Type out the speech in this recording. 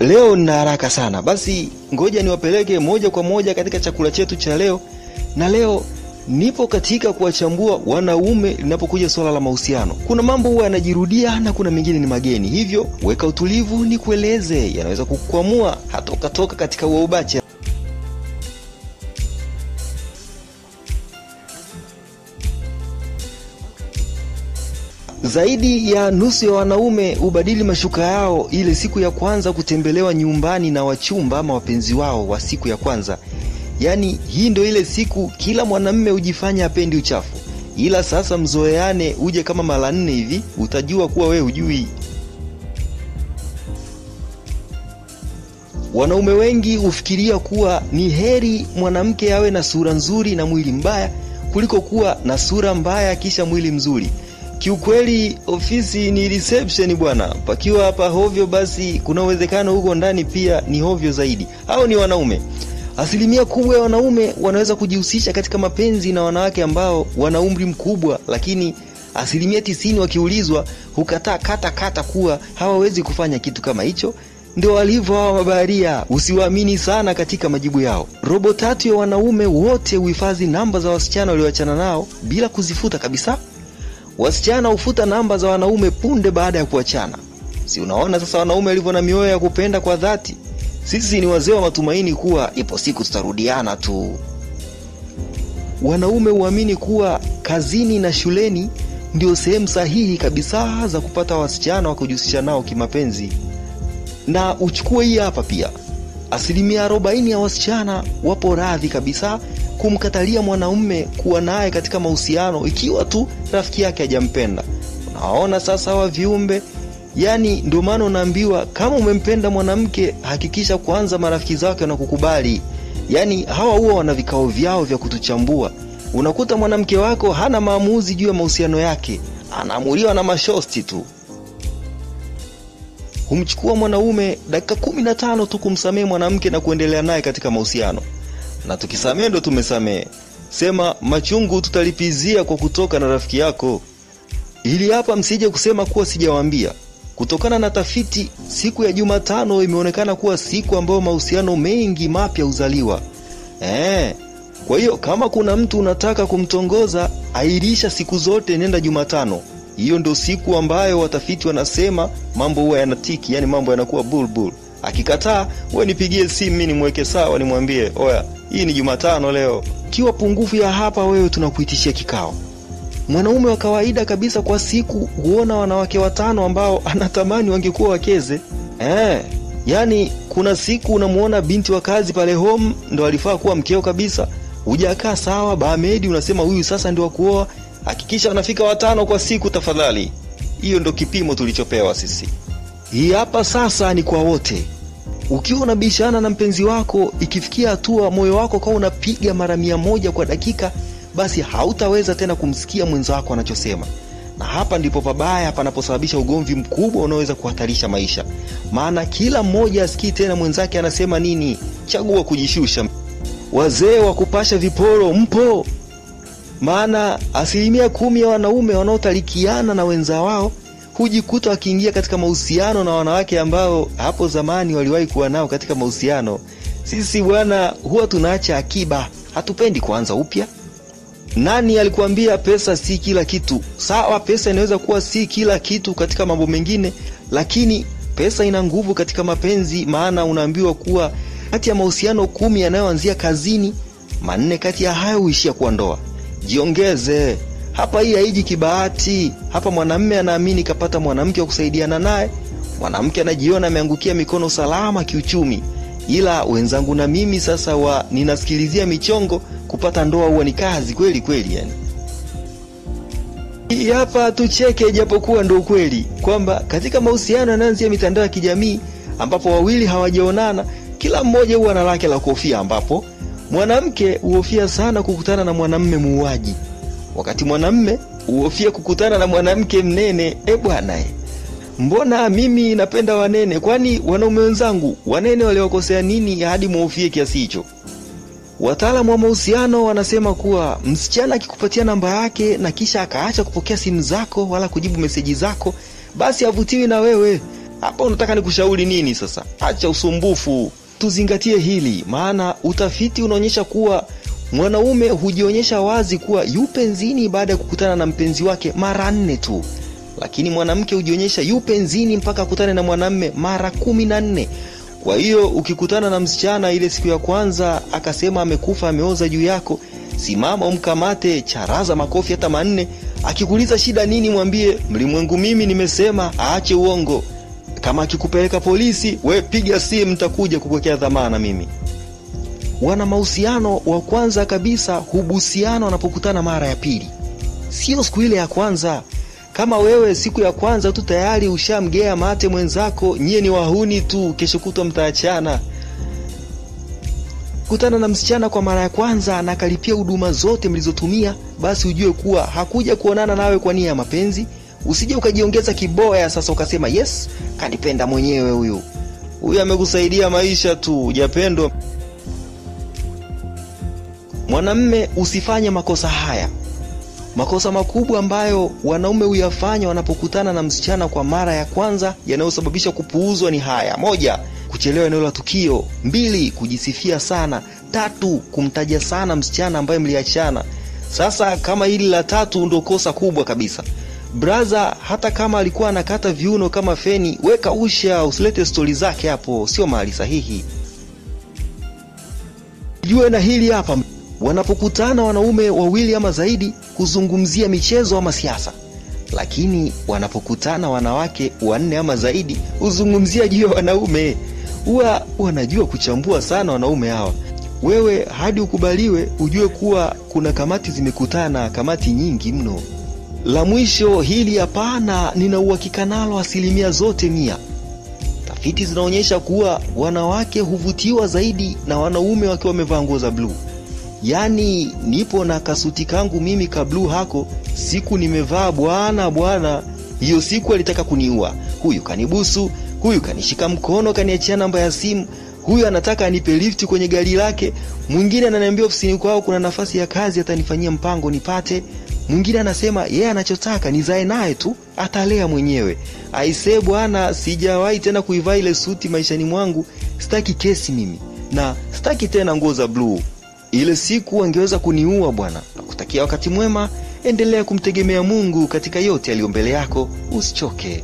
Leo nina haraka sana, basi ngoja niwapeleke moja kwa moja katika chakula chetu cha leo. Na leo nipo katika kuwachambua wanaume linapokuja swala la mahusiano. Kuna mambo huwa yanajirudia na kuna mengine ni mageni, hivyo weka utulivu ni kueleze, yanaweza kukwamua hata ukatoka katika uaubacha. Zaidi ya nusu ya wanaume hubadili mashuka yao ile siku ya kwanza kutembelewa nyumbani na wachumba ama wapenzi wao wa siku ya kwanza. Yaani hii ndio ile siku kila mwanamme hujifanya apendi uchafu, ila sasa mzoeane, uje kama mara nne hivi, utajua kuwa we hujui. Wanaume wengi hufikiria kuwa ni heri mwanamke awe na sura nzuri na mwili mbaya kuliko kuwa na sura mbaya kisha mwili mzuri. Kiukweli ofisi ni reception bwana, pakiwa hapa hovyo, basi kuna uwezekano huko ndani pia ni hovyo zaidi. Hao ni wanaume. Asilimia kubwa ya wanaume wanaweza kujihusisha katika mapenzi na wanawake ambao wana umri mkubwa, lakini asilimia tisini wakiulizwa hukataa kata kata kuwa hawawezi kufanya kitu kama hicho. Ndio walivyo hawa mabaharia, usiwaamini sana katika majibu yao. Robo tatu ya wanaume wote huhifadhi namba za wasichana walioachana nao bila kuzifuta kabisa. Wasichana hufuta namba za wanaume punde baada ya kuachana. Si unaona sasa wanaume walivyo na mioyo ya kupenda kwa dhati? Sisi ni wazee wa matumaini kuwa ipo siku tutarudiana tu. Wanaume huamini kuwa kazini na shuleni ndio sehemu sahihi kabisa za kupata wasichana wa kujihusisha nao kimapenzi. Na uchukue hii hapa pia, asilimia arobaini ya wasichana wapo radhi kabisa kumkatalia mwanaume kuwa naye katika mahusiano ikiwa tu rafiki yake hajampenda. Unaona sasa wa viumbe, yani ndio maana unaambiwa kama umempenda mwanamke hakikisha kwanza marafiki zake wanakukubali. Yani hawa huwa wana vikao vyao vya kutuchambua. Unakuta mwanamke wako hana maamuzi juu ya mahusiano yake, anaamuliwa na mashosti tu. Humchukua mwanaume dakika kumi na tano tu kumsamehe mwanamke na kuendelea naye katika mahusiano na tukisamehe ndo tumesamehe. Sema machungu tutalipizia kwa kutoka na rafiki yako. Ili hapa msije kusema kuwa sijawambia Kutokana na tafiti, siku ya Jumatano imeonekana kuwa siku ambayo mahusiano mengi mapya huzaliwa. Eh, kwa hiyo kama kuna mtu unataka kumtongoza, airisha siku zote, nenda Jumatano. Hiyo ndo siku ambayo watafiti wanasema mambo huwa yanatiki, yani mambo yanakuwa bulbul. Akikataa we nipigie simu, mimi nimweke sawa, nimwambie oya, hii ni Jumatano leo. Kiwa pungufu ya hapa, wewe tunakuitishia kikao. Mwanaume wa kawaida kabisa kwa siku huona wanawake watano ambao anatamani wangekuwa wakeze. Eh, yaani kuna siku unamuona binti wa kazi pale home ndo alifaa kuwa mkeo kabisa, hujakaa sawa bamedi unasema huyu sasa ndio wakuoa. Hakikisha anafika watano kwa siku tafadhali. Hiyo ndo kipimo tulichopewa sisi. Hii hapa sasa ni kwa wote. Ukiwa unabishana na mpenzi wako, ikifikia hatua moyo wako kawa unapiga mara mia moja kwa dakika, basi hautaweza tena kumsikia mwenzako anachosema, na hapa ndipo pabaya panaposababisha ugomvi mkubwa unaoweza kuhatarisha maisha, maana kila mmoja asikii tena mwenzake anasema nini. Chagua kujishusha. Wazee wa kupasha viporo mpo, maana asilimia kumi ya wanaume wanaotalikiana na wenza wao hujikuta wakiingia katika mahusiano na wanawake ambao hapo zamani waliwahi kuwa nao katika mahusiano. Sisi bwana, huwa tunaacha akiba, hatupendi kuanza upya. Nani alikuambia pesa si kila kitu? Sawa, pesa inaweza kuwa si kila kitu katika mambo mengine, lakini pesa ina nguvu katika mapenzi, maana unaambiwa kuwa kati ya mahusiano kumi yanayoanzia kazini, manne kati ya hayo huishia kuwa ndoa. Jiongeze hapa hii haiji kibahati. Hapa mwanamme anaamini kapata mwanamke wa kusaidiana naye, mwanamke anajiona ameangukia mikono salama kiuchumi. Ila wenzangu na mimi sasa wa ninasikilizia michongo, kupata ndoa huwa ni kazi kweli kweli. Yani hii hapa tucheke, japokuwa ndo ukweli kwamba katika mahusiano yanayoanzia mitandao ya kijamii ambapo wawili hawajaonana, kila mmoja huwa na lake la kuhofia, ambapo mwanamke huhofia sana kukutana na mwanamme muuaji wakati mwanamme uhofia kukutana na mwanamke mnene. E bwana e, mbona mimi napenda wanene? Kwani wanaume wenzangu wanene waliwakosea nini hadi muhofie kiasi hicho? Wataalamu wa mahusiano wanasema kuwa msichana akikupatia namba yake na kisha akaacha kupokea simu zako wala kujibu meseji zako, basi havutiwi na wewe. hapa unataka nikushauri nini sasa? Acha usumbufu, tuzingatie hili, maana utafiti unaonyesha kuwa mwanaume hujionyesha wazi kuwa yu penzini baada ya kukutana na mpenzi wake mara nne tu, lakini mwanamke hujionyesha yu penzini mpaka akutane na mwanamme mara kumi na nne. Kwa hiyo ukikutana na msichana ile siku ya kwanza akasema amekufa ameoza juu yako, simama umkamate, charaza makofi hata manne. Akikuuliza shida nini, mwambie mlimwengu, mimi nimesema aache uongo. Kama akikupeleka polisi, we piga simu, nitakuja kukuwekea dhamana mimi. Wana mahusiano wa kwanza kabisa hubusiana wanapokutana mara ya pili, sio siku ile ya kwanza. Kama wewe siku ya kwanza tu tayari ushamgea mate mwenzako, nyie ni wahuni tu, kesho kutwa mtaachana. Kutana na msichana kwa mara ya kwanza na kalipia huduma zote mlizotumia, basi ujue kuwa hakuja kuonana nawe kwa nia ya mapenzi. Usije ukajiongeza kiboya sasa ukasema yes, kanipenda mwenyewe huyu. Huyu amekusaidia maisha tu, hujapendwa. Mwanamme, usifanye makosa haya. Makosa makubwa ambayo wanaume huyafanya wanapokutana na msichana kwa mara ya kwanza yanayosababisha kupuuzwa ni haya: moja, kuchelewa eneo la tukio; mbili, kujisifia sana; tatu, kumtaja sana msichana ambaye mliachana. Sasa kama hili la tatu ndo kosa kubwa kabisa. Braza, hata kama alikuwa anakata viuno kama feni, weka usha, usilete stori zake hapo, sio mahali sahihi. Jue na hili hapa wanapokutana wanaume wawili ama zaidi kuzungumzia michezo ama siasa, lakini wanapokutana wanawake wanne ama zaidi huzungumzia juu ya wanaume. Huwa wanajua kuchambua sana wanaume hawa. Wewe hadi ukubaliwe, ujue kuwa kuna kamati zimekutana, kamati nyingi mno. La mwisho hili hapana, nina uhakika nalo asilimia zote mia. Tafiti zinaonyesha kuwa wanawake huvutiwa zaidi na wanaume wakiwa wamevaa nguo za bluu. Yaani, nipo na kasuti kangu mimi ka bluu hako, siku nimevaa bwana bwana, hiyo siku alitaka kuniua. Huyu kanibusu, huyu kanishika mkono, kaniachia namba ya simu, huyu anataka anipe lifti kwenye gari lake, mwingine ananiambia ofisini kwao kuna nafasi ya kazi, atanifanyia mpango nipate. Mwingine anasema yeye anachotaka nizae naye tu, atalea mwenyewe. Aisee bwana, sijawahi tena kuivaa ile suti maishani mwangu, sitaki kesi mimi na sitaki tena nguo za bluu. Ile siku angeweza kuniua bwana. Nakutakia wakati mwema, endelea kumtegemea Mungu katika yote yaliyo mbele yako, usichoke.